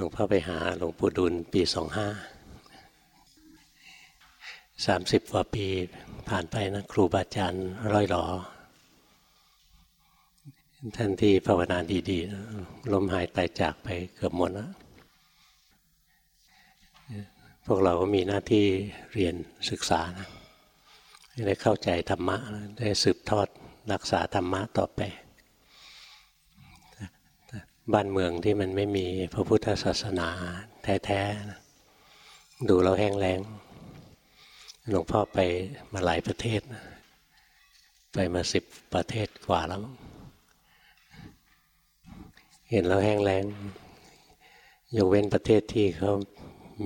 ลวงพ่อไปหาหลวงปู่ดุลปีสองห้าสามสิบกว่าปีผ่านไปนะครูบาอาจารย์ร้อยหลอท่านที่ภาวนาดีๆลมหายตายจากไปเกือบหมดแล้วพวกเราก็มีหน้าที่เรียนศึกษานะได้เข้าใจธรรมะ ได้สืบทอดรักษาธรรมะต่อไป บ้านเมืองที่มันไม่มีพระพุทธศาสนา แท้ๆ ดูเราแห้งแล้งหลวงพ่อไปมาหลายประเทศ ไปมาสิบประเทศกว่าแล้ว เห็นเราแห้งแล้งยกเว้นประเทศที่เขา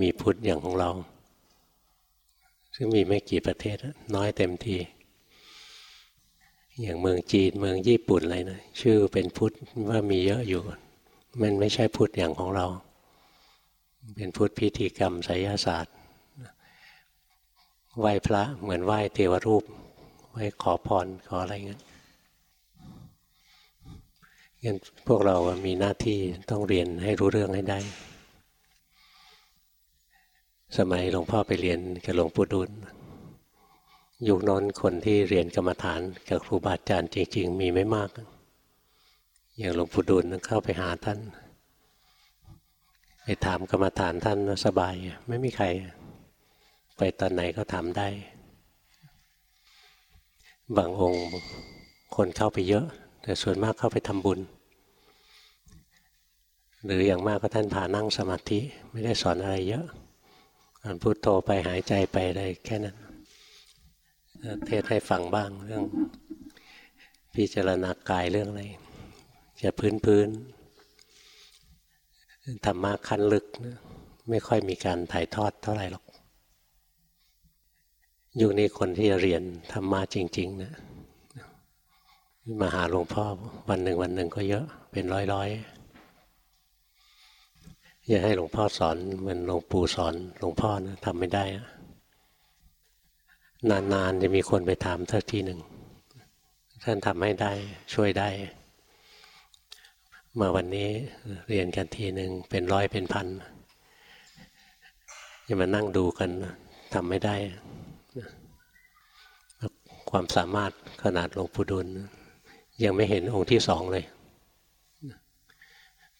มีพุทธอย่างของเรา ซึ่งมีไม่กี่ประเทศน้อยเต็มที อย่างเมืองจีนเมืองญี่ปุ่นอะไรนะชื่อเป็นพุทธว่ามีเยอะอยู่ มันไม่ใช่พุทธอย่างของเรา เป็นพุทธพิธีกรรมไสยศาสตร์ไหว้พระเหมือนไหว้เทวรูปไหว้ขอพรขออะไรเงี้ยงั้นพวกเรามีหน้าที่ต้องเรียนให้รู้เรื่องให้ได้ สมัยหลวงพ่อไปเรียนกับหลวงปู่ดุลยุคนอนคนที่เรียนกรรมฐานกับครูบาอาจารย์จริง ๆ มีไม่มาก อย่างหลวงปู่ดูลเข้าไปหาท่าน ไปถามกรรมฐานท่านสบาย ไม่มีใคร ไปตอนไหนก็ถามได้ บางองค์คนเข้าไปเยอะ แต่ส่วนมากเข้าไปทำบุญ หรืออย่างมากก็ท่านพานั่งสมาธิ ไม่ได้สอนอะไรเยอะอ่านพุโทโธไปหายใจไปอะไรแค่นั้นเทศให้ฟังบ้างเรื่องพิจารณากายเรื่องอะไร จะพื้นพื้นธรรมะขั้นลึกนะไม่ค่อยมีการถ่ายทอดเท่าไหร่หรอกยุคนี้คนที่จะเรียนธรรมะจริง ๆ นะมาหาหลวงพ่อวันหนึ่งวันหนึ่งก็เยอะเป็นร้อยๆอย่าให้หลวงพ่อสอนเหมือนหลวงปู่สอนหลวงพ่อนะทำไม่ได้นานๆจะมีคนไปถามเท่าทีหนึ่งท่านทำให้ได้ช่วยได้ มาวันนี้เรียนกันทีหนึ่งเป็นร้อยเป็นพันจะมานั่งดูกันทำไม่ได้ ความสามารถขนาดหลวงปู่ดุล ยังไม่เห็นองค์ที่สองเลย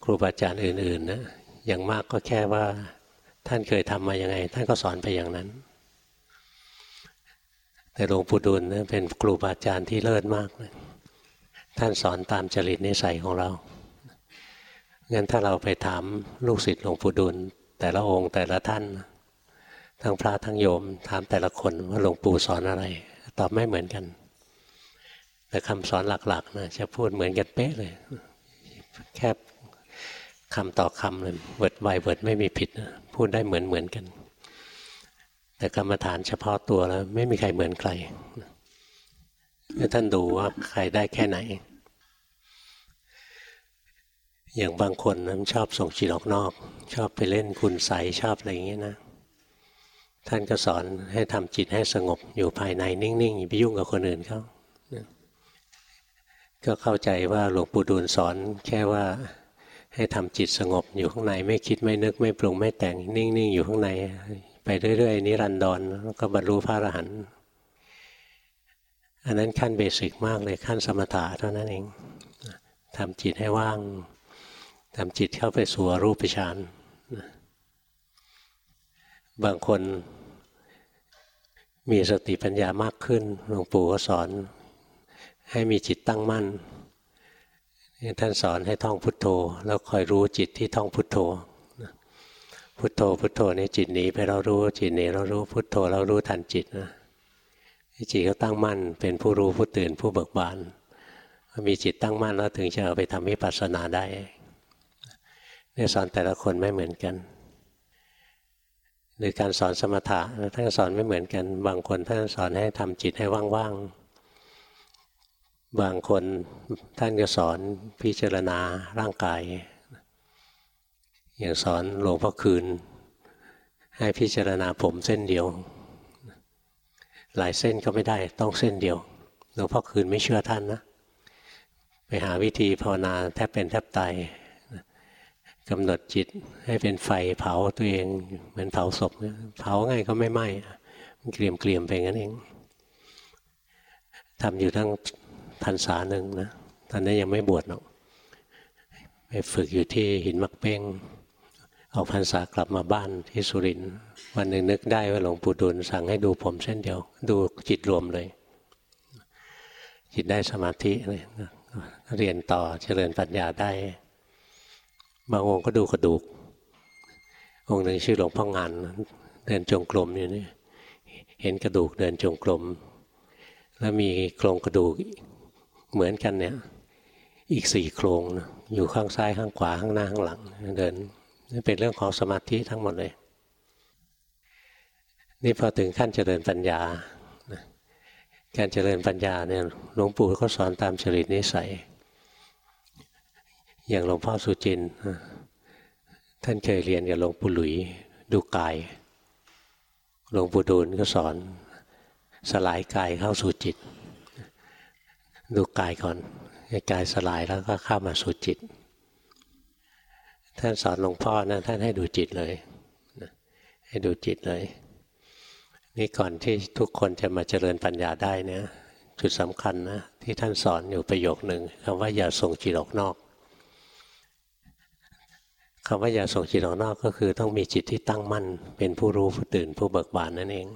ครูบาอาจารย์อื่นๆนะอย่างมากก็แค่ว่าท่านเคยทำมาอย่างไง ท่านก็สอนไปอย่างนั้น แต่หลวงปู่ดุลเป็นครูบาอาจารย์ที่เลิศมากเลยท่านสอนตามจริตนิสัยของเรา งั้นถ้าเราไปถามลูกศิษย์หลวงปู่ดูลแต่ละองค์แต่ละท่าน ทั้งพระทั้งโยมถามแต่ละคนว่าหลวงปู่สอนอะไร ตอบไม่เหมือนกัน แต่คำสอนหลักๆนะจะพูดเหมือนกันเป๊ะเลย แค่คำต่อคำเลย word by word ไม่มีผิดนะพูดได้เหมือนเหมือนกัน แต่กรรมฐานเฉพาะตัวแล้ว ไม่มีใครเหมือนใครท่านดูว่าใครได้แค่ไหน อย่างบางคนนะชอบส่งจิตออกนอก ชอบไปเล่นคุณไสยชอบอะไรอย่างเงี้ยนะ ท่านก็สอนให้ทำจิตให้สงบอยู่ภายในนิ่งๆอย่าไปยุ่งกับคนอื่นเขาก็เข้าใจว่าหลวงปู่ดูลสอนแค่ว่าให้ทำจิตสงบอยู่ข้างในไม่คิดไม่นึกไม่ปรุงไม่แต่งนิ่งๆอยู่ข้างใน ไปเรื่อยๆนิรันดรแล้วก็บรรลุพระอรหันต์อันนั้นขั้นเบสิกมากเลยขั้นสมถะเท่านั้นเองทำจิตให้ว่าง ทำจิตเข้าไปสู่รูปฌานบางคนมีสติปัญญามากขึ้นหลวงปู่ก็สอน ให้มีจิตตั้งมั่นท่านสอนให้ท่องพุทโธ แล้วคอยรู้จิตที่ท่องพุทโธพุทโธพุทโธนี่จิตหนีไปเรารู้จิตหนีเรารู้พุทโธเรารู้ทันจิตนะจิตก็ตั้งมั่น เป็นผู้รู้ผู้ตื่นผู้เบิกบานมีจิตตั้งมั่นแล้วถึงจะเอาไปทำวิปัสสนาได้ เนี่ยสอนแต่ละคนไม่เหมือนกันหรือการสอนสมถะท่านสอนไม่เหมือนกัน บางคนท่านสอนให้ทำจิตให้ว่างๆ บางคนท่านก็สอนพิจารณาร่างกาย อย่างสอนหลวงพ่อคืน ให้พิจารณาผมเส้นเดียว หลายเส้นก็ไม่ได้ต้องเส้นเดียวหลวงพ่อคืนไม่เชื่อท่านนะ ไปหาวิธีภาวนาแทบเป็นแทบตาย กำหนดจิตให้เป็นไฟเผาตัวเองเหมือนเผาศพเผาไงก็ไม่ไหม้มันเกลี่ยมเกลียมไปงั้นเองทำอยู่ทั้งพรรษาหนึ่งนะตอนนั้นยังไม่บวชหรอกไปฝึกอยู่ที่หินมักเป้งออกพรรษากลับมาบ้านที่สุรินทร์วันหนึ่งนึกได้ว่าหลวงปู่ดูลสั่งให้ดูผมเส้นเดียว ดูจิตรวมเลย จิตได้สมาธิเลยเรียนต่อเจริญปัญญาได้ บางองค์ก็ดูกระดูก องค์หนึ่งชื่อหลวงพ่องานเดินจงกรมอยู่นี่เห็นกระดูกเดินจงกรมแล้วมีโครงกระดูกเหมือนกันเนี่ย อีกสี่โครงอยู่ข้างซ้ายข้างขวาข้างหน้าข้างหลัง เดินนี่เป็นเรื่องของสมาธิทั้งหมดเลย นี่พอถึงขั้นเจริญปัญญาการเจริญปัญญาเนี่ยหลวงปู่ก็สอนตามจริตนิสัย อย่างหลวงพ่อสุจินท่านเคยเรียนกับหลวงปู่หลุยดูกาย หลวงปู่ดูลก็สอน สลายกายเข้าสู่จิต ดูกายก่อนกายสลายแล้วก็เข้ามาสู่จิต ท่านสอนหลวงพ่อนะท่านให้ดูจิตเลยให้ดูจิตเลย นี่ก่อนที่ทุกคนจะมาเจริญปัญญาได้เนี่ยจุดสำคัญนะที่ท่านสอนอยู่ประโยคหนึ่งคำว่าอย่าส่งจิตออกนอก คำว่าอย่าส่งจิตออกนอกก็คือต้องมีจิตที่ตั้งมั่น เป็นผู้รู้ผู้ตื่นผู้เบิกบานนั่นเอง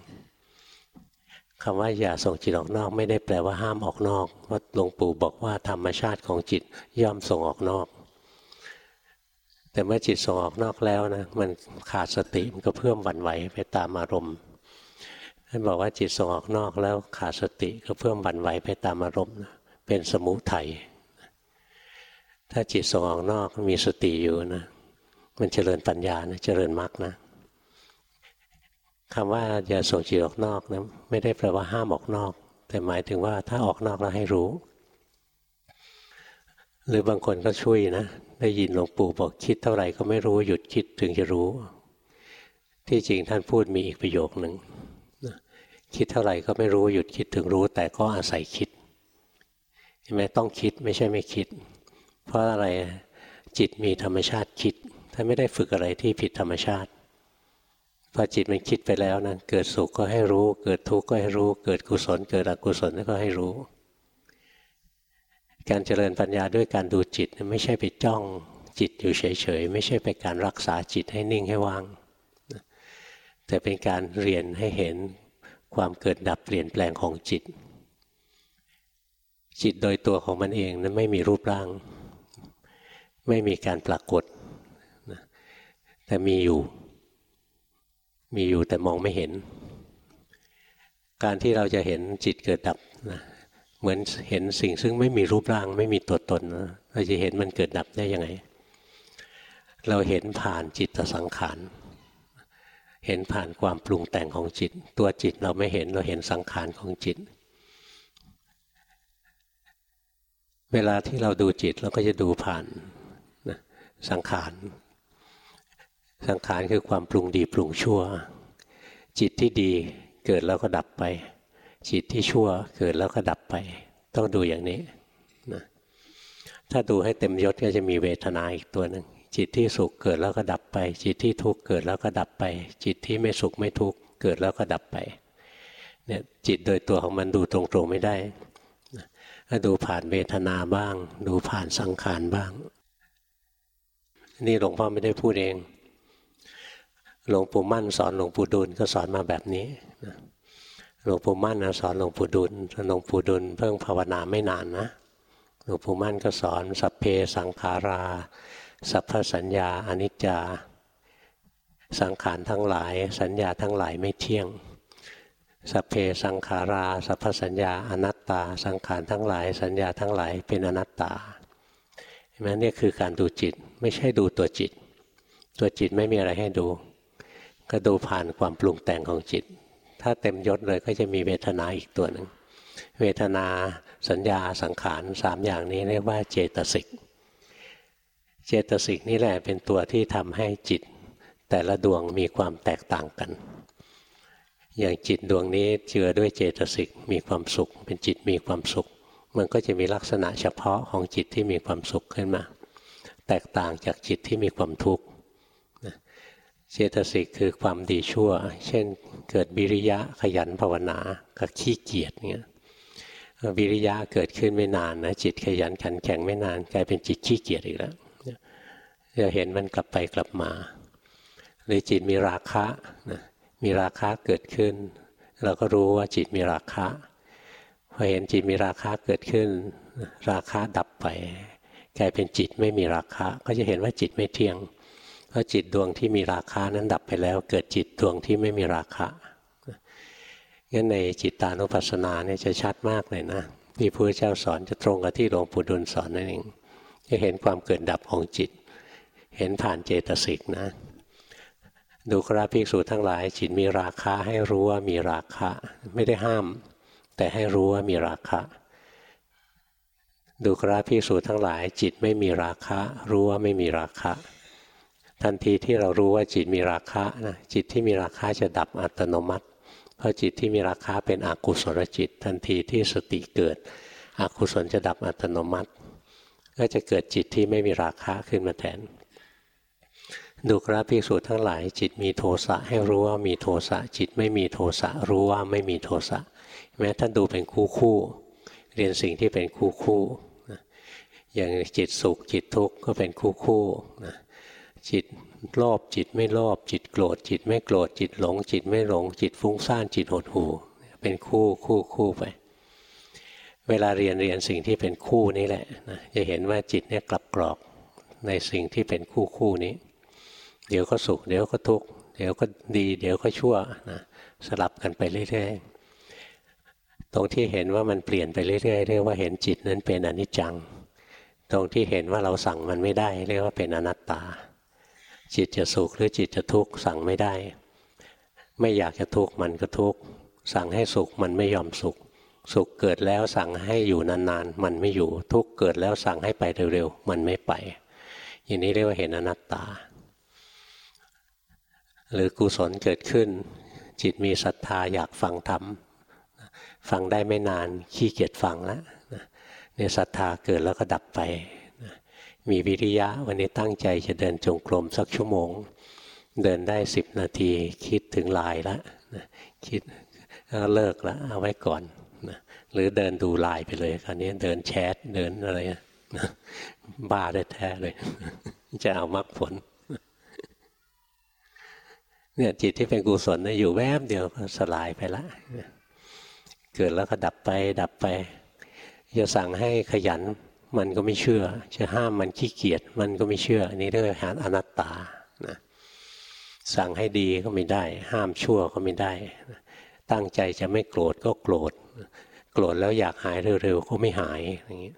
คำว่าอย่าส่งจิตออกนอก ไม่ได้แปลว่าห้ามออกนอกว่าหลวงปู่บอกว่าธรรมชาติของจิตย่อมส่งออกนอก แต่เมื่อจิตส่งออกนอกแล้วนะมันขาดสติมันก็เพิ่มวั่นไหวไปตามอารมณ์ท่านบอกว่าจิตส่งออกนอกแล้วขาดสติก็เพิ่มหวั่นไหวไปตามอารมณ์เป็นสมุทัยถ้าจิตส่งออกนอกมีสติอยู่นะ มันเจริญปัญญานะเจริญมรรคนะคำว่าอย่าส่งจิตออกนอกนะไม่ได้แปลว่าห้ามออกนอก แต่หมายถึงว่าถ้าออกนอกแล้วให้รู้ หรือบางคนก็ช่วยนะ ได้ยินหลวงปู่บอกคิดเท่าไหร่ก็ไม่รู้หยุดคิดถึงจะรู้ ที่จริงท่านพูดมีอีกประโยคหนึ่งคิดเท่าไหร่ก็ไม่รู้หยุดคิดถึงรู้ แต่ก็อาศัยคิดใช่ไหมต้องคิดไม่ใช่ไม่คิด เพราะอะไรจิตมีธรรมชาติคิด ท่านไม่ได้ฝึกอะไรที่ผิดธรรมชาติพอจิตมันคิดไปแล้วนะเกิดสุขก็ให้รู้ เกิดทุกข์ก็ให้รู้ เกิดกุศล เกิดอกุศลก็ให้รู้ การเจริญปัญญาด้วยการดูจิตไม่ใช่ไปจ้องจิตอยู่เฉยๆ ไม่ใช่ไปการรักษาจิตให้นิ่งให้ว่าง แต่เป็นการเรียนให้เห็นความเกิดดับเปลี่ยนแปลงของจิต จิตโดยตัวของมันเองนั้นไม่มีรูปร่าง ไม่มีการปรากฏ แต่มีอยู่ มีอยู่แต่มองไม่เห็น การที่เราจะเห็นจิตเกิดดับนะเหมือนเห็นสิ่งซึ่งไม่มีรูปร่าง ไม่มีตัวตนเราจะเห็นมันเกิดดับได้ยังไง เราเห็นผ่านจิตสังขารเห็นผ่านความปรุงแต่งของจิต ตัวจิตเราไม่เห็นเราเห็นสังขารของจิต เวลาที่เราดูจิตเราก็จะดูผ่านสังขาร สังขารคือความปรุงดีปรุงชั่ว จิตที่ดีเกิดแล้วก็ดับไป จิตที่ชั่วเกิดแล้วก็ดับไป ต้องดูอย่างนี้นะถ้าดูให้เต็มยศก็จะมีเวทนาอีกตัวหนึ่งจิตที่สุขเกิดแล้วก็ดับไป จิตที่ทุกข์เกิดแล้วก็ดับไป จิตที่ไม่สุขไม่ทุกข์เกิดแล้วก็ดับไปเนี่ยจิตโดยตัวของมันดูตรงๆไม่ได้ถ้าดูผ่านเวทนาบ้าง ดูผ่านสังขารบ้าง นี่หลวงพ่อไม่ได้พูดเอง หลวงปู่มั่นสอนหลวงปู่ดูลก็สอนมาแบบนี้หลวงปู่มั่นสอนหลวงปู่ดุลหลวงปู่ดุลเพิ่งภาวนาไม่นานนะหลวงปู่มั่นก็สอนสัพเพสังขารา สัพพสัญญาอนิจจา สังขารทั้งหลาย สัญญาทั้งหลายไม่เที่ยงสัพเพสังขารา สัพพสัญญาอนัตตา สังขารทั้งหลาย สัญญาทั้งหลายเป็นอนัตตาเห็นไหมนี่คือการดูจิตไม่ใช่ดูตัวจิต ตัวจิตไม่มีอะไรให้ดู ก็ดูผ่านความปรุงแต่งของจิต ถ้าเต็มยศเลยก็จะมีเวทนาอีกตัวหนึ่ง เวทนาสัญญาสังขารสามอย่างนี้เรียกว่าเจตสิก เจตสิกนี่แหละเป็นตัวที่ทำให้จิต แต่ละดวงมีความแตกต่างกัน อย่างจิตดวงนี้เจือด้วยเจตสิกมีความสุข เป็นจิตมีความสุข มันก็จะมีลักษณะเฉพาะของจิตที่มีความสุขขึ้นมา แตกต่างจากจิตที่มีความทุกข์ เจตสิกคือความดีชั่ว เช่น เกิดวิริยะขยันภาวนากับขี้เกียจเนี่ยวิริยะเกิดขึ้นไม่นานนะจิตขยันขันแข็งไม่นาน กลายเป็นจิตขี้เกียจอีกแล้วจะเห็นมันกลับไปกลับมาหรือจิตมีราคะนะมีราคะเกิดขึ้น เราก็รู้ว่าจิตมีราคะพอเห็นจิตมีราคะเกิดขึ้น ราคะดับไป กลายเป็นจิตไม่มีราคะ ก็จะเห็นว่าจิตไม่เที่ยง เพราะจิตดวงที่มีราคานั้นดับไปแล้ว เกิดจิตดวงที่ไม่มีราคะงั้นในจิตตานุปัสสนาเนี่ยจะชัดมากเลยนะที่พระเจ้าสอนจะตรงกับที่หลวงปู่ดุลสอนนั่นเองจะเห็นความเกิดดับของจิต เห็นผ่านเจตสิกนะ ดูคราภิกษุทั้งหลาย จิตมีราคาให้รู้ว่ามีราคะ ไม่ได้ห้าม แต่ให้รู้ว่ามีราคะ ดูคราภิกษุทั้งหลาย จิตไม่มีราคะ รู้ว่าไม่มีราคะ ทันทีที่เรารู้ว่าจิตมีราคะนะจิตที่มีราคะจะดับอัตโนมัติ เพราะจิตที่มีราคะเป็นอกุศลจิต ทันทีที่สติเกิด อกุศลจะดับอัตโนมัติ ก็จะเกิดจิตที่ไม่มีราคะขึ้นมาแทนดูกราภิกษุทั้งหลาย จิตมีโทสะให้รู้ว่ามีโทสะจิตไม่มีโทสะรู้ว่าไม่มีโทสะแม้ท่านดูเป็นคู่คู่ เรียนสิ่งที่เป็นคู่คู่อย่างจิตสุขจิตทุกข์ก็เป็นคู่คู่นะ จิตโลภจิตไม่โลภจิตโกรธจิตไม่โกรธจิตหลง จิตไม่หลง จิตฟุ้งซ่านจิตหดหูเป็นคู่คู่คู่ไป เวลาเรียนเรียนสิ่งที่เป็นคู่นี้แหละนะจะเห็นว่าจิตเนี่ยกลับกรอกในสิ่งที่เป็นคู่คู่นี้ เดี๋ยวก็สุข เดี๋ยวก็ทุกข์เดี๋ยวก็ดี เดี๋ยวก็ชั่วนะสลับกันไปเรื่อยๆตรงที่เห็นว่ามันเปลี่ยนไปเรื่อยๆเรียกว่าเห็นจิตนั้นเป็นอนิจจัง ตรงที่เห็นว่าเราสั่งมันไม่ได้ เรียกว่าเป็นอนัตตา จิตจะสุขหรือจิตจะทุกข์สั่งไม่ได้ ไม่อยากจะทุกข์มันก็ทุกข์สั่งให้สุขมันไม่ยอมสุข สุขเกิดแล้วสั่งให้อยู่นานๆ มันไม่อยู่ทุกข์เกิดแล้วสั่งให้ไปเร็วๆมันไม่ไป อย่างนี้เรียกว่าเห็นอนัตตา หรือกุศลเกิดขึ้น จิตมีศรัทธาอยากฟังธรรมฟังได้ไม่นานขี้เกียจฟังแล้วเนี่ยศรัทธาเกิดแล้วก็ดับไป มีวิริยะ วันนี้ตั้งใจจะเดินจงกรมสักชั่วโมง เดินได้สิบนาที คิดถึงลายแล้วนะคิดก็เลิกล้วเอาไว้ก่อนนะหรือเดินดูลายไปเลยคราวนี้เดินแชทเดินอะไรนะบ้าได้แท้เลย จะเอามรรคผลเนี่ยจิตที่เป็นกุศลอยู่แวบเดียวสลายไปละเกิดแล้วก็ดับไปดับไปจะสั่งให้ขยัน มันก็ไม่เชื่อ จะห้ามมันขี้เกียจมันก็ไม่เชื่อ อันนี้เรียกว่าอนัตตานะสั่งให้ดีก็ไม่ได้ ห้ามชั่วก็ไม่ได้ ตั้งใจจะไม่โกรธก็โกรธ โกรธแล้วอยากหายเร็วๆก็ไม่หายอย่างนี้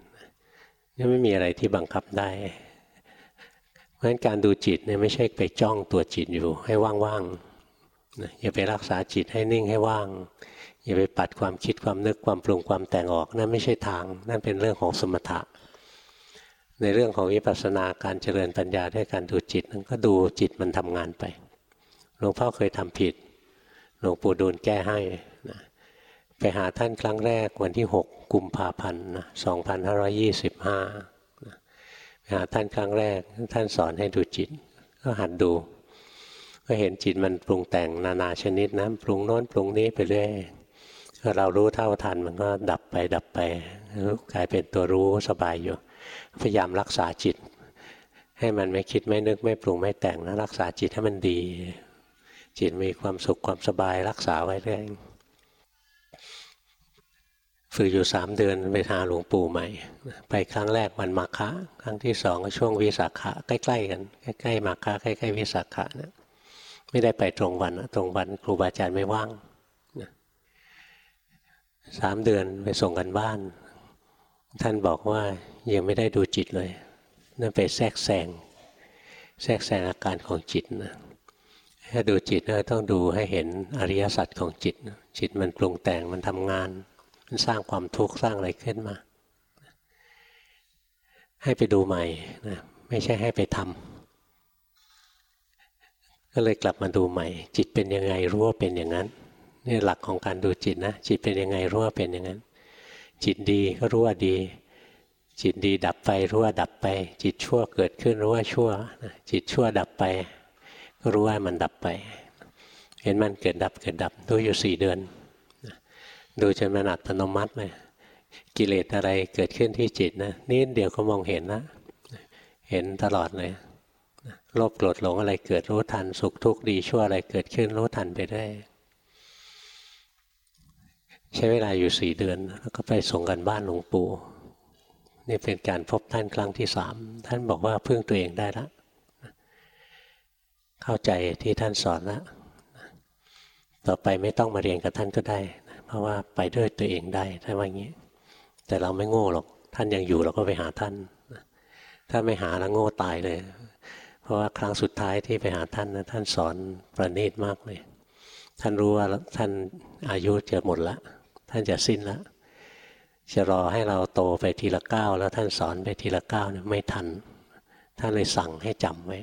นี่ไม่มีอะไรที่บังคับได้เพราะฉะนั้นการดูจิตเนี่ยไม่ใช่ไปจ้องตัวจิตอยู่ให้ว่างๆอย่าไปรักษาจิตให้นิ่งให้ว่างอย่าไปปัดความคิดความนึกความปรุงความแต่งออก นั่นไม่ใช่ทาง นั่นเป็นเรื่องของสมถะ ในเรื่องของวิปัสสนาการเจริญปัญญาด้วยการดูจิตนั้นก็ดูจิตมันทำงานไปหลวงพ่อเคยทำผิดหลวงปู่ดูลแก้ให้นะไปหาท่านครั้งแรกวันที่ 6 กุมภาพันธ์นะ2525นะไปหาท่านครั้งแรกท่านสอนให้ดูจิต ก็หัดดู ก็เห็นจิตมันปรุงแต่งนานาชนิดนะปรุงโน้นปรุงนี้ไปเรื่อยเรารู้เท่าทันมันก็ดับไปดับไปกลายเป็นตัวรู้สบายอยู่ พยายามรักษาจิต ให้มันไม่คิดไม่นึกไม่ปรุงไม่แต่งนะรักษาจิตให้มันดี จิตมีความสุขความสบายรักษาไว้เรื่อยฝึกอยู่สามเดือนไปหาหลวงปู่ใหม่ ไปครั้งแรกวันมาฆะครั้งที่สองก็ช่วงวิสาขะใกล้ ๆ กันใกล้ๆมาฆะใกล้ๆวิสาขะนะไม่ได้ไปตรงวันตรงวันครูบาอาจารย์ไม่ว่างสามเดือนไปส่งกันบ้าน ท่านบอกว่า ยังไม่ได้ดูจิตเลยนั่นไปแทรกแซงแทรกแซงอาการของจิตนะถ้าดูจิตก็ต้องดูให้เห็นอริยสัจของจิต จิตมันปรุงแต่งมันทำงาน มันสร้างความทุกข์สร้างอะไรขึ้นมา ให้ไปดูใหม่นะไม่ใช่ให้ไปทำก็เลยกลับมาดูใหม่ จิตเป็นยังไงรู้ว่าเป็นอย่างนั้นนี่หลักของการดูจิตนะจิตเป็นยังไงรู้ว่าเป็นอย่างนั้น จิตดีก็รู้ว่าดี จิตดีดับไปรู้ว่าดับไป จิตชั่วเกิดขึ้นรู้ว่าชั่ว จิตชั่วดับไป ก็รู้ว่ามันดับไป เห็นมันเกิดดับเกิดดับดูอยู่สี่เดือน ดูจนมันอัตโนมัติเลยกิเลสอะไรเกิดขึ้นที่จิตนะนิดเดียวก็มองเห็นนะเห็นตลอดเลยโลภโกรธหลงอะไรเกิดรู้ทันสุขทุกข์ดีชั่วอะไรเกิดขึ้นรู้ทันไปได้ใช้เวลาอยู่สี่เดือน แล้วก็ไปส่งกันบ้านหลวงปู่ นี่เป็นการพบท่านครั้งที่สามท่านบอกว่าพึ่งตัวเองได้แล้วเข้าใจที่ท่านสอนแล้วต่อไปไม่ต้องมาเรียนกับท่านก็ได้ เพราะว่าไปด้วยตัวเองได้ท่านว่าอย่างนี้ แต่เราไม่โง่หรอก ท่านยังอยู่เราก็ไปหาท่าน ถ้าไม่หาแล้วโง่ตายเลย เพราะว่าครั้งสุดท้ายที่ไปหาท่านนะท่านสอนประณีตมากเลย ท่านรู้ว่าท่านอายุจะหมดละ ท่านจะสิ้นละ จะรอให้เราโตไปทีละก้าวแล้วท่านสอนไปทีละก้าวเนี่ยไม่ทัน ท่านเลยสั่งให้จำไว้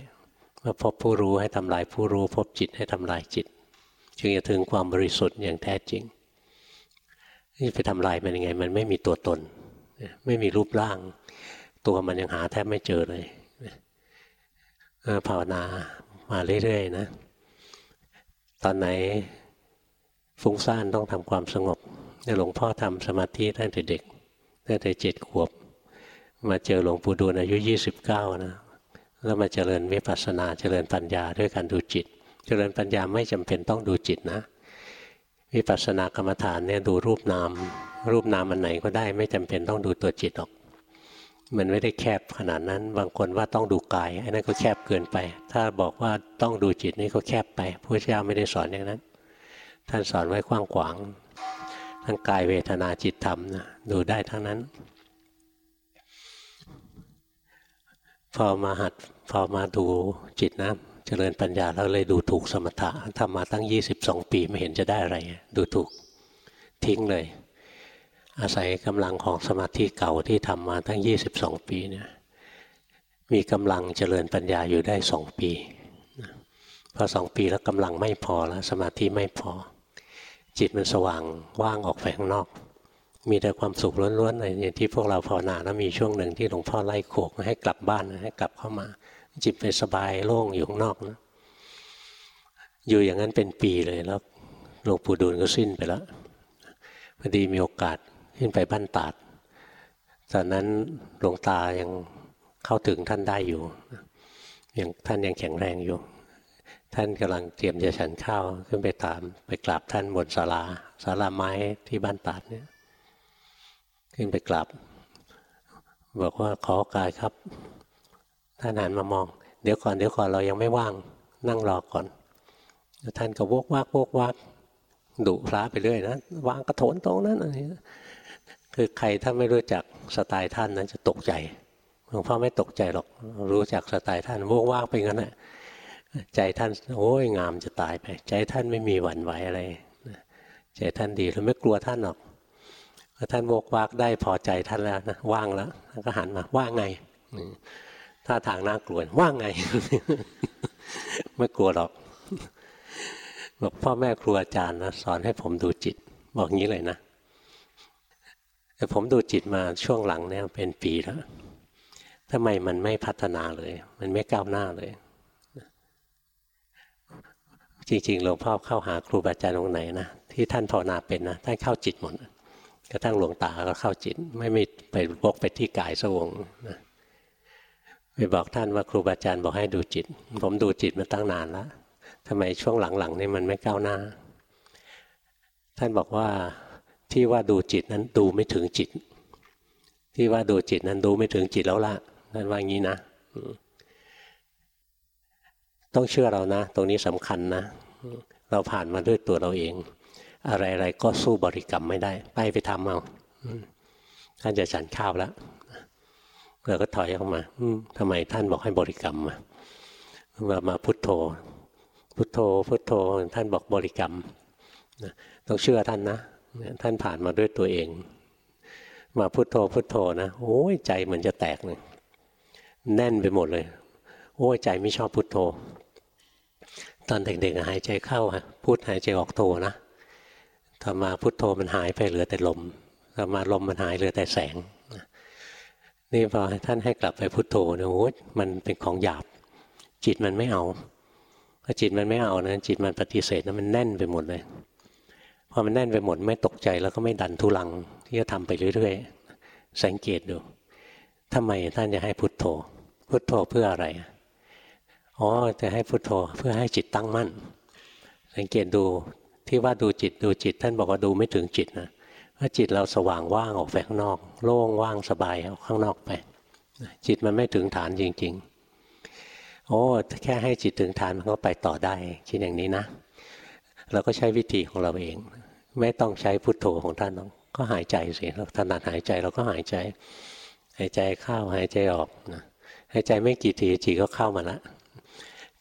ว่าพบผู้รู้ให้ทำลายผู้รู้ พบจิตให้ทำลายจิต จึงจะถึงความบริสุทธิ์อย่างแท้จริงนี่ไปทำลายมันยังไง มันไม่มีตัวตน ไม่มีรูปร่าง ตัวมันยังหาแทบไม่เจอเลยภาวนามาเรื่อยๆนะ ตอนไหนฟุ้งซ่านต้องทำความสงบ หลวงพ่อทำสมาธิตั้งแต่เด็กตั้งแต่เจ็ดขวบ มาเจอหลวงปู่ดูลอายุยี่สิบเก้านะแล้วมาเจริญวิปัสสนาเจริญปัญญาด้วยการดูจิต เจริญปัญญาไม่จำเป็นต้องดูจิตนะวิปัสสนากรรมฐานเนี่ยดูรูปนาม รูปนามอันไหนก็ได้ไม่จำเป็นต้องดูตัวจิตหรอก มันไม่ได้แคบขนาดนั้น บางคนว่าต้องดูกายอันนั้นก็แคบเกินไป ถ้าบอกว่าต้องดูจิตนี่ก็แคบไปพระเจ้าไม่ได้สอนอย่างนั้น ท่านสอนไว้กว้างขวาง ทั้งกายเวทนาจิตธรรมนะดูได้ทั้งนั้น พอมาหัดพอมาดูจิตนะเจริญปัญญาแล้วเลยดูถูกสมถะทำมาตั้ง 22 ปีไม่เห็นจะได้อะไร ดูถูกทิ้งเลย อาศัยกำลังของสมาธิเก่าที่ทำมาตั้ง 22 ปีเนี่ยมีกำลังเจริญปัญญาอยู่ได้สองปีพอสองปีแล้วกำลังไม่พอแล้วสมาธิไม่พอ จิตมันสว่างว่างออกไปข้างนอก มีแต่ความสุขล้วนๆเลยอย่างที่พวกเราภาวนาแล้วมีช่วงหนึ่งที่หลวงพ่อไล่โขกให้กลับบ้านให้กลับเข้ามา จิตไปสบายโล่งอยู่ข้างนอกนะอยู่อย่างนั้นเป็นปีเลยแล้วหลวงปู่ดูลก็สิ้นไปแล้วพอดีมีโอกาสขึ้นไปบ้านตาดตอนนั้นหลวงตายังเข้าถึงท่านได้อยู่ยังท่านยังแข็งแรงอยู่ ท่านกำลังเตรียมจะฉันข้าวขึ้นไปตามไปกราบท่านบนศาลาศาลาไม้ที่บ้านตาดเนี่ย ขึ้นไปกราบบอกว่าขอโอกาสครับ ท่านหันมามอง เดี๋ยวก่อนเดี๋ยวก่อนเรายังไม่ว่าง นั่งรอก่อน ท่านก็วกวักวกวักดุพระไปเรื่อยนะวางกระโถนตรงนั้นอะไรคือใครถ้าไม่รู้จักสไตล์ท่านนั้นจะตกใจหลวงพ่อไม่ตกใจหรอกรู้จักสไตล์ท่านวกวักไปงั้นแหละ ใจท่านโอ้ยงามจะตายไป ใจท่านไม่มีหวั่นไหวอะไรใจท่านดีเราไม่กลัวท่านหรอกพอท่านโวกวากได้พอใจท่านแล้วนะว่างแล้วท่านก็หันมาว่างไงถ้าทางน่ากลัวว่างไง ไม่กลัวหรอกบอกพ่อแม่ครูอาจารย์นะสอนให้ผมดูจิต บอกงี้เลยนะแต่ผมดูจิตมาช่วงหลังเนี่ยเป็นปีแล้วทำไมมันไม่พัฒนาเลย มันไม่ก้าวหน้าเลย จริงๆหลวงพ่อเข้าหาครูบาอาจารย์องค์ไหนนะที่ท่านภาวนาเป็นนะท่านเข้าจิตหมดกระทั่งหลวงตาก็เข้าจิต ไม่มีไปวกไปที่กายสวงนะไปบอกท่านว่าครูบาอาจารย์บอกให้ดูจิต ผมดูจิตมาตั้งนานแล้วทำไมช่วงหลังๆนี่มันไม่ก้าวหน้า ท่านบอกว่าที่ว่าดูจิตนั้นดูไม่ถึงจิต ที่ว่าดูจิตนั้นดูไม่ถึงจิตแล้วละท่านว่างี้นะ ต้องเชื่อเรานะ ตรงนี้สำคัญนะ เราผ่านมาด้วยตัวเราเอง อะไรๆก็สู้บริกรรมไม่ได้ ไปไปทำเอาท่านจะฉันข้าวแล้วเราก็ถอยออกมาทำไมท่านบอกให้บริกรรมมามามาพุทโธ พุทโธ พุทโธ ท่านบอกบริกรรมต้องเชื่อท่านนะท่านผ่านมาด้วยตัวเอง มาพุทโธพุทโธนะโอ้ยใจเหมือนจะแตกเลยแน่นไปหมดเลย โอ้ยใจไม่ชอบพุทโธ ตอนเด็กๆหายใจเข้าพูดหายใจออกโทนะต่อมาพุทโธมันหายไปเหลือแต่ลมต่อมาลมมันหายเหลือแต่แสงนี่พอท่านให้กลับไปพุโทโธเนี่ยโอ้มันเป็นของหยาบ จิตมันไม่เอาพอจิตมันไม่เอานะจิตมันปฏิเสธนะมันแน่นไปหมดเลยพอมันแน่นไปหมดไม่ตกใจแล้วก็ไม่ดันทุลังที่จะทำไปเรื่อยๆสังเกตดูทำไมท่านจะให้พุโทโธ พุโทโธเพื่ออะไร อ๋อจะให้พุโทโธเพื่อให้จิตตั้งมั่น สังเกตดูที่ว่าดูจิตดูจิต ท่านบอกว่าดูไม่ถึงจิตนะว่าจิตเราสว่างว่างออกไปข้างนอก โล่งว่างสบายออกข้างนอกไป จิตมันไม่ถึงฐานจริง ๆ โอ้แค่ให้จิตถึงฐานมันก็ไปต่อได้คิดอย่างนี้นะ เราก็ใช้วิธีของเราเอง ไม่ต้องใช้พุทโธของท่านก็หายใจสิเราถนัดหายใจเราก็หายใจ หายใจเข้าหายใจออกนะหายใจไม่กี่ทีจิตก็เข้ามาละ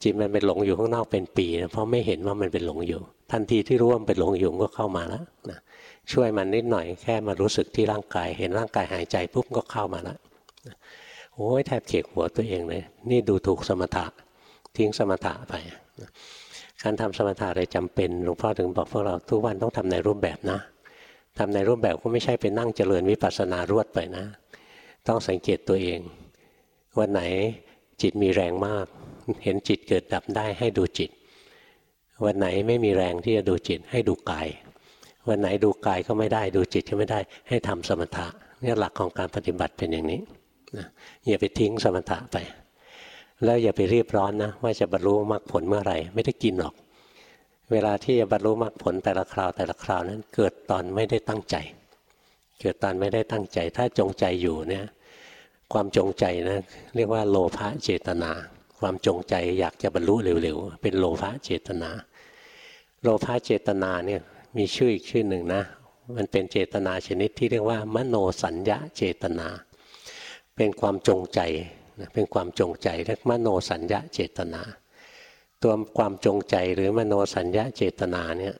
จิตมันเป็นหลงอยู่ข้างนอกเป็นปีนะเพราะไม่เห็นว่ามันเป็นหลงอยู่ ทันทีที่รู้ว่ามันเป็นหลงอยู่ก็เข้ามาแล้วนะช่วยมันนิดหน่อยแค่มารู้สึกที่ร่างกาย เห็นร่างกายหายใจปุ๊บก็เข้ามาแล้วโอ้ยแทบเขกหัวตัวเองเลย นี่ดูถูกสมถะทิ้งสมถะไปการทำสมถะอะไรจำเป็นหลวงพ่อถึงบอกพวกเราทุกวันต้องทำในรูปแบบนะทำในรูปแบบก็ไม่ใช่ไปนั่งเจริญวิปัสสนารวดไปนะ ต้องสังเกตตัวเอง วันไหนจิตมีแรงมาก เห็นจิตเกิดดับได้ให้ดูจิต วันไหนไม่มีแรงที่จะดูจิตให้ดูกาย วันไหนดูกายก็ไม่ได้ดูจิตก็ไม่ได้ ให้ทำสมถะนี่หลักของการปฏิบัติเป็นอย่างนี้นะอย่าไปทิ้งสมถะไป แล้วอย่าไปรีบร้อนนะว่าจะบรรลุมรรคผลเมื่อไหร่ ไม่ได้กินหรอก เวลาที่จะบรรลุมรรคผลแต่ละคราวแต่ละคราวนั้น เกิดตอนไม่ได้ตั้งใจ เกิดตอนไม่ได้ตั้งใจ ถ้าจงใจอยู่เนี่ยความจงใจนะเรียกว่าโลภะเจตนา ความจงใจอยากจะบรรลุเร็วๆ เป็นโลภะเจตนา โลภะเจตนาเนี่ยมีชื่ออีกชื่อหนึ่งนะ มันเป็นเจตนาชนิดที่เรียกว่ามโนสัญญาเจตนา เป็นความจงใจเป็นความจงใจเรียกมโนสัญญาเจตนา ตัวความจงใจหรือมโนสัญญาเจตนาเนี่ย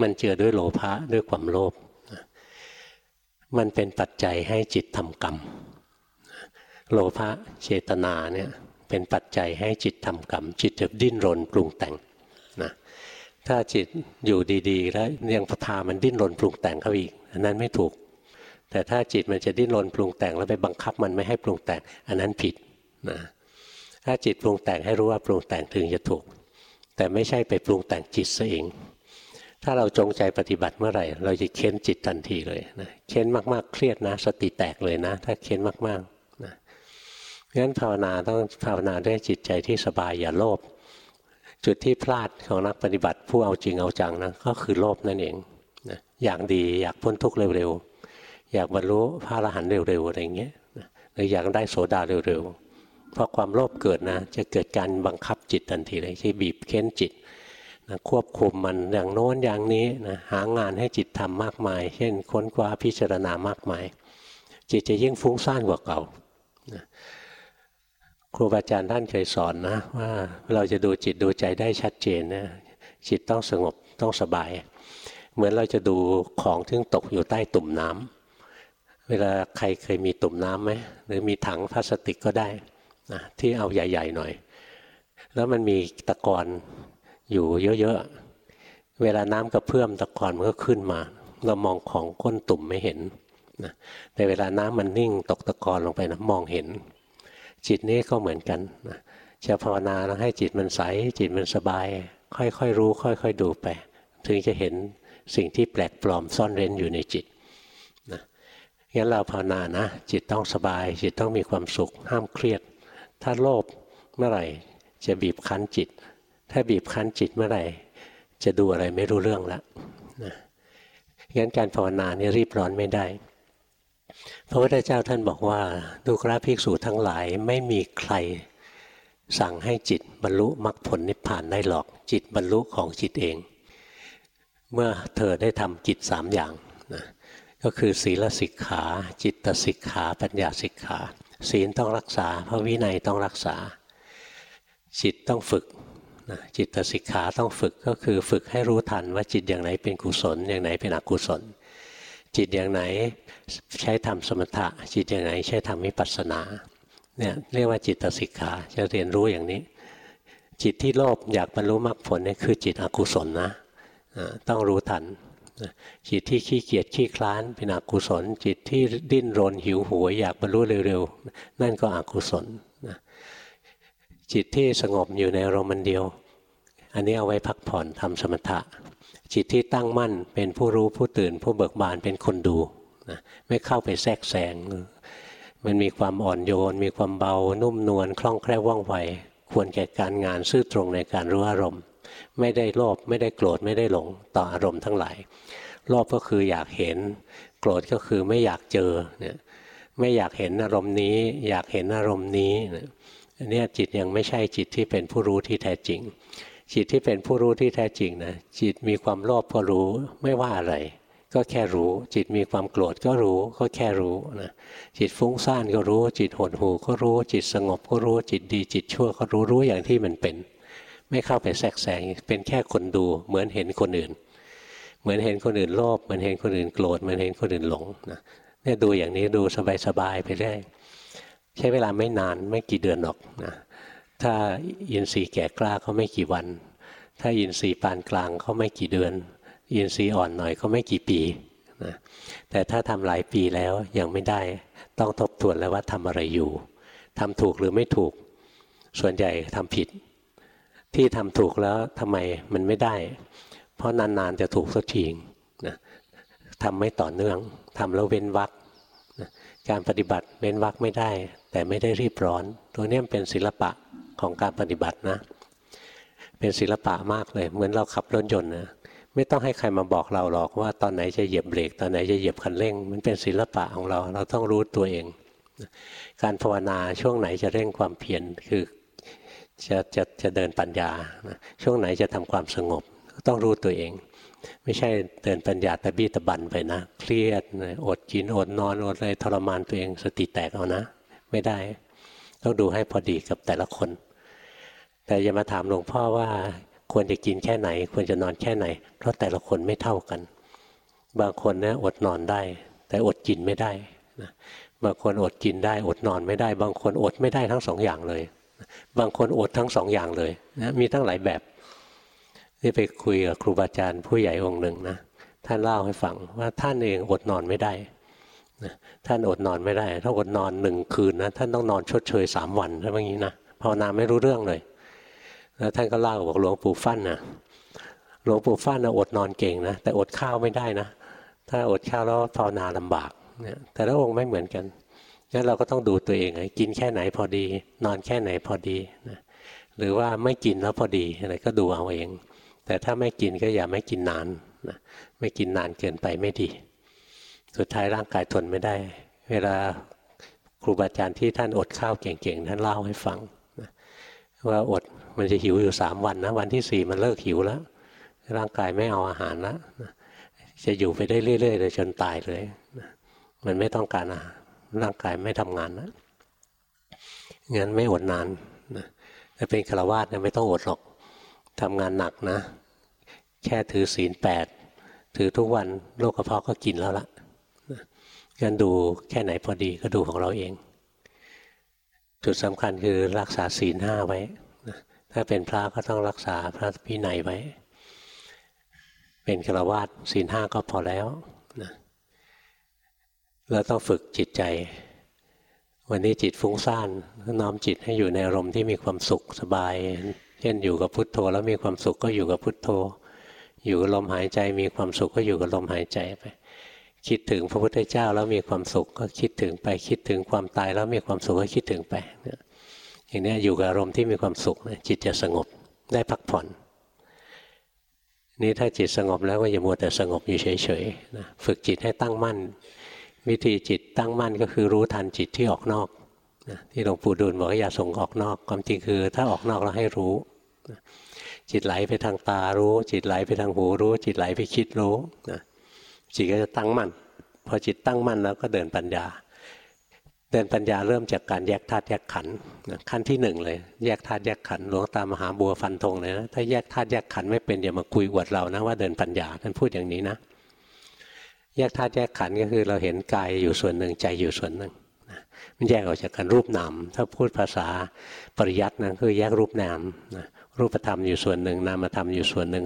มันเจือด้วยโลภะด้วยความโลภมันเป็นปัจจัยให้จิตทำกรรม โลภะเจตนาเนี่ย เป็นปัจจัยให้จิตทำกรรม จิตจะดิ้นรนปรุงแต่งนะถ้าจิตอยู่ดีๆ แล้วยังพามันดิ้นรนปรุงแต่งเขาอีก อันนั้นไม่ถูก แต่ถ้าจิตมันจะดิ้นรนปรุงแต่งแล้วไปบังคับมันไม่ให้ปรุงแต่ง อันนั้นผิดนะถ้าจิตปรุงแต่งให้รู้ว่าปรุงแต่งถึงจะถูก แต่ไม่ใช่ไปปรุงแต่งจิตซะเองถ้าเราจงใจปฏิบัติเมื่อไหร่ เราจะเค้นจิตทันทีเลยนะเค้นมากๆเครียดนะ สติแตกเลยนะ ถ้าเค้นมากๆ งั้นภาวนาต้องภาวนาด้วยจิตใจที่สบายอย่าโลภจุดที่พลาดของนักปฏิบัติผู้เอาจริงเอาจังนะก็คือโลภนั่นเองนะอยากดีอยากพ้นทุกข์เร็วๆ อยากบรรลุพระอรหันต์เร็วๆอะไรเงี้ยหรืออยากได้โสดาเร็วๆเพราะความโลภเกิดนะ จะเกิดการบังคับจิตทันทีเลยที่บีบเค้นจิตนะควบคุมมันอย่างโน้นอย่างนี้นะหางานให้จิตทำมากมาย เช่นค้นคว้าพิจารณามากมาย จิตจะยิ่งฟุ้งซ่านกว่าเก่านะ ครูบาอาจารย์ท่านเคยสอนนะว่าเราจะดูจิตดูใจได้ชัดเจนนะจิตต้องสงบต้องสบาย เหมือนเราจะดูของที่ตกอยู่ใต้ตุ่มน้ำเวลาใครเคยมีตุ่มน้ำไหมหรือมีถังพลาสติกก็ได้นะที่เอาใหญ่ ๆ หน่อย แล้วมันมีตะกอนอยู่เยอะๆเวลาน้ำกระเพื่อมตะกอนมันก็ขึ้นมา เรามองของก้นตุ่มไม่เห็นนะแต่เวลาน้ำมันนิ่งตกตะกอนลงไปนะมองเห็น จิตนี้ก็เหมือนกันนะจะภาวนาแล้วให้จิตมันใสจิตมันสบาย ค่อยๆรู้ ค่อย ๆ ดูไป ถึงจะเห็นสิ่งที่แปลกปลอมซ่อนเร้นอยู่ในจิตนะงั้นเราภาวนานะ จิตต้องสบาย จิตต้องมีความสุข ห้ามเครียด ถ้าโลภเมื่อไหร่จะบีบคั้นจิต ถ้าบีบคั้นจิตเมื่อไหร่ จะดูอะไรไม่รู้เรื่องแล้วนะงั้นการภาวนานี่รีบร้อนไม่ได้ พระพุทธเจ้าท่านบอกว่าดูกราภิกษุทั้งหลายไม่มีใครสั่งให้จิตบรรลุมรรคผลนิพพานได้หรอก จิตบรรลุของจิตเอง เมื่อเธอได้ทำกิจสามอย่างนะก็คือศีลสิกขา จิตสิกขาปัญญาสิกขา ศีลต้องรักษาพระวินัยต้องรักษา จิตต้องฝึกนะจิตสิกขาต้องฝึกก็คือฝึกให้รู้ทันว่าจิตอย่างไหนเป็นกุศล อย่างไหนเป็นอกุศล จิตอย่างไหนใช้ทำสมถะ จิตอย่างไหนใช้ทำวิปัสสนาเนี่ยเรียกว่าจิตสิกขาจะเรียนรู้อย่างนี้ จิตที่โลภอยากบรรลุมรรคผลนี่คือจิตอกุศลนะต้องรู้ทันจิตที่ขี้เกียจขี้คลานเป็นอกุศล จิตที่ดิ้นรนหิวโหวยอยากบรรลุเร็วๆ นั่นก็อกุศลจิตที่สงบอยู่ในอารมณ์เดียว อันนี้เอาไว้พักผ่อนทำสมถะ จิตที่ตั้งมั่นเป็นผู้รู้ผู้ตื่น ผู้เบิกบานเป็นคนดูนะไม่เข้าไปแทรกแซงมันมีความอ่อนโยน มีความเบานุ่มนวลคล่องแคล่วว่องไวควรแก่การงานซื่อตรงในการรู้อารมณ์ ไม่ได้โลภไม่ได้โกรธไม่ได้หลงต่ออารมณ์ทั้งหลายโลภก็คืออยากเห็น โกรธก็คือไม่อยากเจอเนี่ยไม่อยากเห็นอารมณ์นี้ อยากเห็นอารมณ์นี้อันนี้จิตยังไม่ใช่จิตที่เป็นผู้รู้ที่แท้จริง จิตที่เป็นผู้รู้ที่แท้จริงนะจิตมีความโลภก็รู้ไม่ว่าอะไร ก็แค่รู้ จิตมีความโกรธก็รู้ก็แค่รู้นะจิตฟุ้งซ่านก็รู้ จิตหดหูก็รู้ จิตสงบก็รู้ จิตดี จิตชั่วก็รู้รู้อย่างที่มันเป็น ไม่เข้าไปแทรกแซงเป็นแค่คนดู เหมือนเห็นคนอื่น เหมือนเห็นคนอื่นโลภเหมือนเห็นคนอื่นโกรธเหมือนเห็นคนอื่นหลงนะเนี่ยดูอย่างนี้ดูสบายๆไปเรื่อยใช้เวลาไม่นานไม่กี่เดือนหรอกนะ ถ้าอินทรีย์แก่กล้าเขาไม่กี่วัน ถ้าอินทรีย์ปานกลางเขาไม่กี่เดือน อินทรีย์อ่อนหน่อยเขาไม่กี่ปีนะแต่ถ้าทำหลายปีแล้วยังไม่ได้ต้องทบทวนแล้วว่าทำอะไรอยู่ทำถูกหรือไม่ถูก ส่วนใหญ่ทำผิด ที่ทำถูกแล้วทำไมมันไม่ได้ เพราะนานๆจะถูกสักทีนะทำไม่ต่อเนื่องทำแล้วเว้นวักนะการปฏิบัติเว้นวักไม่ได้ แต่ไม่ได้รีบร้อน ตัวนี้เป็นศิลปะ ของการปฏิบัตินะ เป็นศิลปะมากเลย เหมือนเราขับรถยนต์นะไม่ต้องให้ใครมาบอกเราหรอกว่าตอนไหนจะเหยียบเบรกตอนไหนจะเหยียบคันเร่ง มันเป็นศิลปะของเรา เราต้องรู้ตัวเอง การภาวนาช่วงไหนจะเร่งความเพียรคือจะจะจะเดินปัญญา ช่วงไหนจะทำความสงบ ต้องรู้ตัวเอง ไม่ใช่เดินปัญญาแต่บี้ตะบันไปนะเครียดอดกินอดนอนอดอะไรทรมานตัวเองสติแตกเอานะ ไม่ได้ ต้องดูให้พอดีกับแต่ละคน แต่อย่ามาถามหลวงพ่อว่าควรจะกินแค่ไหน ควรจะนอนแค่ไหน เพราะแต่ละคนไม่เท่ากัน บางคนนะอดนอนได้ แต่อดกินไม่ได้นะบางคนอดกินได้ อดนอนไม่ได้ บางคนอดไม่ได้ทั้งสองอย่างเลย บางคนอดทั้งสองอย่างเลยนะมีตั้งหลายแบบนี่ไปคุยกับครูบาอาจารย์ผู้ใหญ่องค์หนึ่งนะท่านเล่าให้ฟังว่าท่านเองอดนอนไม่ได้นะท่านอดนอนไม่ได้ ถ้าอดนอนหนึ่งคืนนะท่านต้องนอนชดเชยสามวันถ้าอย่างนี้นะภาวนาไม่รู้เรื่องเลย แล้วท่านก็เล่าบอกหลวงปู่ฟั่นนะหลวงปู่ฟั่นนะอดนอนเก่งนะแต่อดข้าวไม่ได้นะ ถ้าอดข้าวแล้วภาวนาลำบากเนี่ยแต่ละองค์ไม่เหมือนกันงั้นเราก็ต้องดูตัวเองกินแค่ไหนพอดี นอนแค่ไหนพอดีนะหรือว่าไม่กินแล้วพอดีอะไรก็ดูเอาเอง แต่ถ้าไม่กินก็อย่าไม่กินนานนะไม่กินนานเกินไปไม่ดี สุดท้ายร่างกายทนไม่ได้ เวลาครูบาอาจารย์ที่ท่านอดข้าวเก่งๆท่านเล่าให้ฟังนะว่าอด มันจะหิวอยู่สามวันนะวันที่สี่มันเลิกหิวแล้ว ร่างกายไม่เอาอาหารแล้วจะอยู่ไปได้เรื่อยๆเลยจนตายเลยมันไม่ต้องการอาหารร่างกายไม่ทำงานนะงั้นไม่อดนานนะแต่เป็นฆราวาสเนี่ยไม่ต้องอดหรอกทำงานหนักนะ แค่ถือศีลแปดถือทุกวันโรคกระเพาะก็กินแล้วละงั้นดูแค่ไหนพอดีก็ดูของเราเอง จุดสำคัญคือรักษาศีลห้าไว้ ถ้าเป็นพระก็ต้องรักษาพระพินัยไว้ เป็นฆราวาสศีลห้าก็พอแล้วนะเราต้องฝึกจิตใจ วันนี้จิตฟุ้งซ่านน้อมจิตให้อยู่ในอารมณ์ที่มีความสุขสบาย เช่นอยู่กับพุทโธแล้วมีความสุขก็อยู่กับพุทโธ อยู่กับลมหายใจมีความสุขก็อยู่กับลมหายใจไปคิดถึงพระพุทธเจ้าแล้วมีความสุขก็คิดถึงไปคิดถึงความตายแล้วมีความสุขก็คิดถึงไป อย่างนี้อยู่กับอารมณ์ที่มีความสุขจิตจะสงบได้พักผ่อน นี่ถ้าจิตสงบแล้วก็อย่ามัวแต่สงบอยู่เฉยๆนะฝึกจิตให้ตั้งมั่น วิธีจิตตั้งมั่นก็คือรู้ทันจิตที่ออกนอกนะที่หลวงปู่ดูลบอกว่าอย่าส่งออกนอก ความจริงคือ ถ้าออกนอกเราให้รู้นะจิตไหลไปทางตารู้ จิตไหลไปทางหูรู้ จิตไหลไปคิดรู้นะจิตก็จะตั้งมั่นพอจิตตั้งมั่นแล้วก็เดินปัญญา เดินปัญญาเริ่มจากการแยกธาตุแยกขันธ์ขั้นที่หนึ่งเลย แยกธาตุแยกขันธ์หลวงตามหาบัวฟันธงเลยนะถ้าแยกธาตุแยกขันธ์ไม่เป็นอย่ามาคุยอวดเรานะว่าเดินปัญญาท่านพูดอย่างนี้นะ แยกธาตุแยกขันธ์ก็คือเราเห็นกายอยู่ส่วนหนึ่งใจอยู่ส่วนหนึ่งมันแยกออกจากกันรูปนามถ้าพูดภาษาปริยัตินะคือแยกรูปนามนะรูปธรรมอยู่ส่วนหนึ่งนามธรรมอยู่ส่วนหนึ่ง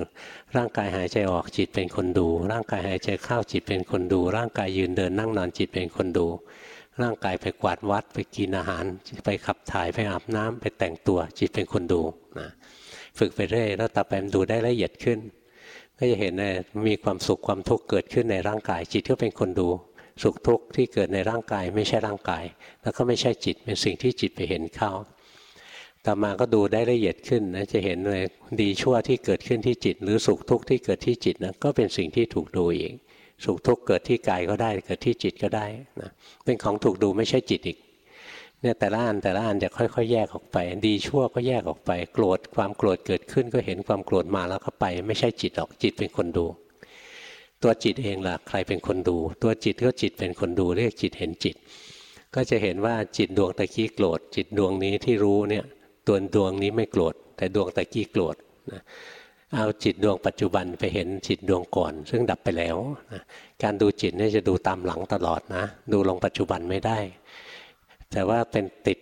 ร่างกายหายใจออกจิตเป็นคนดู ร่างกายหายใจเข้าจิตเป็นคนดู ร่างกายยืนเดินนั่งนอนจิตเป็นคนดู ร่างกายไปกวาดวัดไปกินอาหาร ไปขับถ่ายไปอาบน้ำไปแต่งตัว จิตเป็นคนดูนะฝึกไปเรื่อยแล้วต่อไปมันดูได้ละเอียดขึ้น ก็จะเห็นเลยมีความสุขความทุกข์เกิดขึ้นในร่างกาย จิตก็เป็นคนดู สุขทุกข์ที่เกิดในร่างกายไม่ใช่ร่างกาย แล้วก็ไม่ใช่จิตเป็นสิ่งที่จิตไปเห็นเข้าต่อมาก็ดูได้ละเอียดขึ้นนะจะเห็นเลยดีชั่วที่เกิดขึ้นที่จิต หรือสุขทุกข์ที่เกิดที่จิตนะก็เป็นสิ่งที่ถูกดูเอง สุขทุกข์เกิดที่กายก็ได้ เกิดที่จิตก็ได้นะเป็นของถูกดูไม่ใช่จิตอีกเนี่ยแต่ละอันแต่ละอันจะค่อย ๆ แยกออกไป ดีชั่วก็แยกออกไป โกรธความโกรธเกิดขึ้นก็เห็นความโกรธมาแล้วก็ไป ไม่ใช่จิตหรอกจิตเป็นคนดู ตัวจิตเองล่ะใครเป็นคนดู ตัวจิตก็จิตเป็นคนดูเรียกจิตเห็นจิต ก็จะเห็นว่าจิตดวงตะกี้โกรธจิตดวงนี้ที่รู้เนี่ยตัวดวงนี้ไม่โกรธแต่ดวงตะกี้โกรธนะ เอาจิตดวงปัจจุบันไปเห็นจิตดวงก่อน ซึ่งดับไปแล้วนะการดูจิตนี่จะดูตามหลังตลอดนะ ดูลงปัจจุบันไม่ได้ แต่ว่าเป็นติด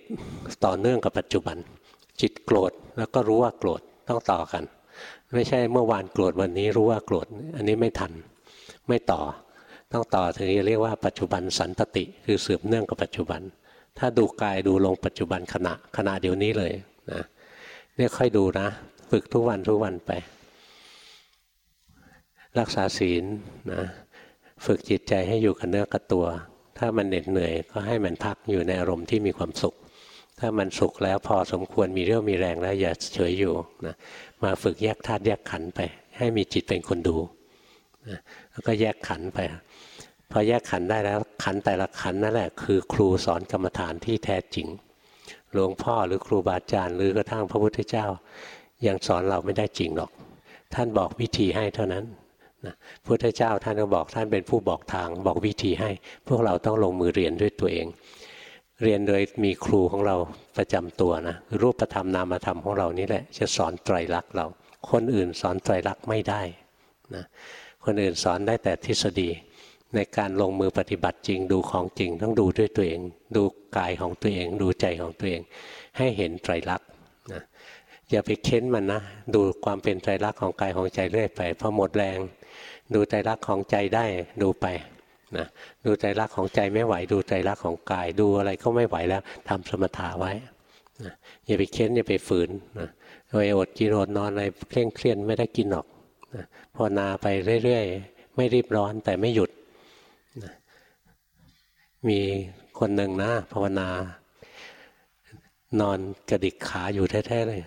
ต่อเนื่องกับปัจจุบัน จิตโกรธแล้วก็รู้ว่าโกรธต้องต่อกัน ไม่ใช่เมื่อวานโกรธวันนี้รู้ว่าโกรธอันนี้ไม่ทันไม่ต่อ ต้องต่อถึงจะเรียกว่าปัจจุบันสันตติคือสืบเนื่องกับปัจจุบัน ถ้าดูกายดูลงปัจจุบันขณะขณะเดี๋ยวนี้เลยนะเนี่ยค่อยดูนะ ฝึกทุกวันทุกวันไป รักษาศีลนะฝึกจิตใจให้อยู่กับเนื้อกับตัว ถ้ามันเหน็ดเหนื่อยก็ให้มันพักอยู่ในอารมณ์ที่มีความสุข ถ้ามันสุขแล้วพอสมควรมีเรี่ยวมีแรงแล้วอย่าเฉยอยู่นะมาฝึกแยกธาตุแยกขันไป ให้มีจิตเป็นคนดูนะแล้วก็แยกขันไปพอแยกขันได้แล้วขันแต่ละขันนั่นแหละคือครูสอนกรรมฐานที่แท้จริงหลวงพ่อหรือครูบาอาจารย์หรือกระทั่งพระพุทธเจ้ายังสอนเราไม่ได้จริงหรอก ท่านบอกวิธีให้เท่านั้น นะพุทธเจ้าท่านก็บอกท่านเป็นผู้บอกทางบอกวิธีให้ พวกเราต้องลงมือเรียนด้วยตัวเอง เรียนโดยมีครูของเราประจำตัวนะรูปธรรมนามธรรมของเรานี่แหละ จะสอนไตรลักษณ์เรา คนอื่นสอนไตรลักษณ์ไม่ได้นะคนอื่นสอนได้แต่ทฤษฎี ในการลงมือปฏิบัติจริงดูของจริงต้องดูด้วยตัวเอง ดูกายของตัวเอง ดูใจของตัวเอง ให้เห็นไตรลักษณ์นะอย่าไปเค้นมันนะดูความเป็นไตรลักษณ์ของกายของใจเรื่อยไปพอหมดแรง ดูไตรลักของใจได้ดูไปนะดูไตรลักของใจไม่ไหว ดูไตรลักของกาย ดูอะไรก็ไม่ไหวแล้วทำสมถะไว้นะอย่าไปเค้นอย่าไปฝืนนะไปอดกินอดนอนอะไรเคร่งเครียดไม่ได้กินหรอกนะพอนาไปเรื่อยๆ ไม่รีบร้อนแต่ไม่หยุดมีคนหนึ่งนะภาวนานอนกระดิกขาอยู่แท้ๆเลย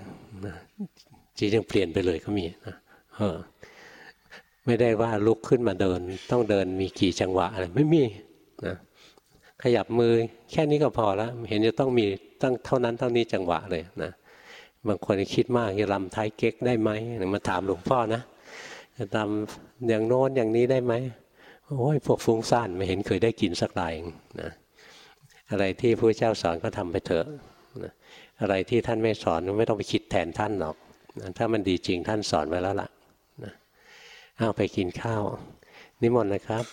จียังเปลี่ยนไปเลยก็มีนะเออ ไม่ได้ว่าลุกขึ้นมาเดิน ต้องเดินมีกี่จังหวะอะไรไม่มีนะขยับมือแค่นี้ก็พอแล้วเห็นจะต้องมีตั้งเท่านั้นเท่านี้จังหวะเลยนะบางคนคิดมากจะรำท้ายเก๊กได้ไหมมาถามหลวงพ่อนะจะทำอย่างโน้นอย่างนี้ได้ไหมโอ้ยพวกฟุ้งซ่านไม่เห็นเคยได้กินสักรายนะอะไรที่พระเจ้าสอนก็ทำไปเถอะนะอะไรที่ท่านไม่สอนไม่ต้องไปคิดแทนท่านหรอกนะถ้ามันดีจริงท่านสอนไว้แล้วล่ะนะ เอาไปกินข้าว นิมนต์นะครับ